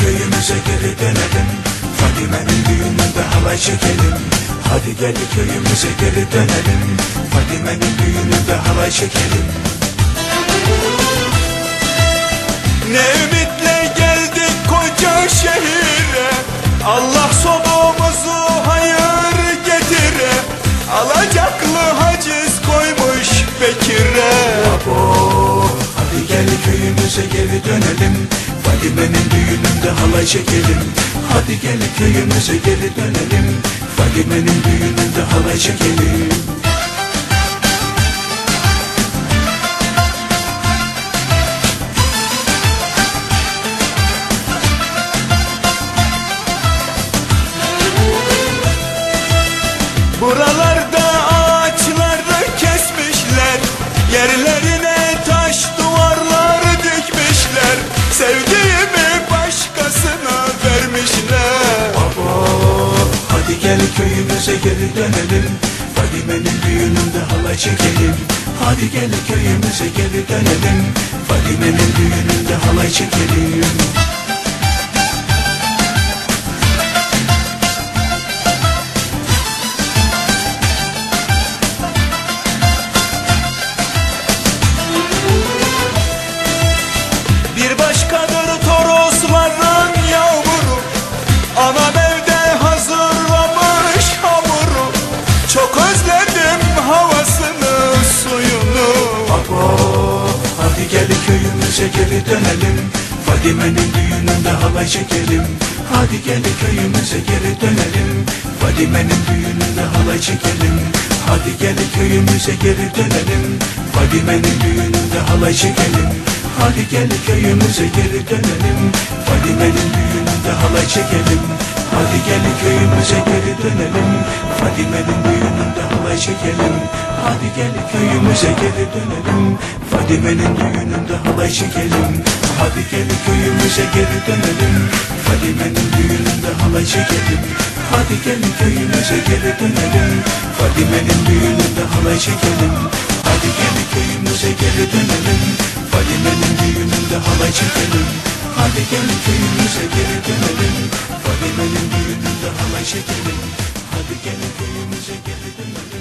köyümüze geri dönelim. Fadime'nin düğününde halay çekelim. Hadi gel köyümüze geri dönelim. Fadime'nin düğününde halay çekelim. Ne ümitle geldik koca şehire. Allah sonumuzu hayır getire. Alacaklı haciz koymuş Bekir'e. Abo, hadi gel köyümüze geri dönelim. Fadime'nin düğününde halay çekelim. Hadi gel köyümüze geri dönelim. Fadime'nin düğününde halay çekelim. Buralarda gel köyümüze geri dönelim. Fadime'nin düğününde halay çekelim. Hadi gel köyümüze geri dönelim. Fadime'nin düğününde halay çekelim köyümüze dönelim. Fadime'nin düğününde halay çekelim. Hadi gel köyümüze geri dönelim. Fadime'nin düğününde halay çekelim. Hadi gel köyümüze geri dönelim. Fadime'nin düğününde halay çekelim. Hadi gel köyümüze geri dönelim. Fadime'nin düğününde halay çekelim. Hadi gel köyümüze geri dönelim. Fadime'nin düğününde halay çekelim Hadi gel köyümüze geri dönelim. Fadime'nin düğününde halay çekelim. Hadi gel köyümüze geri dönelim. Fadime'nin düğününde halay çekelim. Hadi gel köyümüze geri dönelim. Fadime'nin düğününde halay çekelim. Hadi gel köyümüze geri dönelim. Fadime'nin düğününde halay çekelim. Hadi gel köyümüze geri dönelim. Fadime'nin düğününde halay çekelim. Hadi gel köyümüze geri dönelim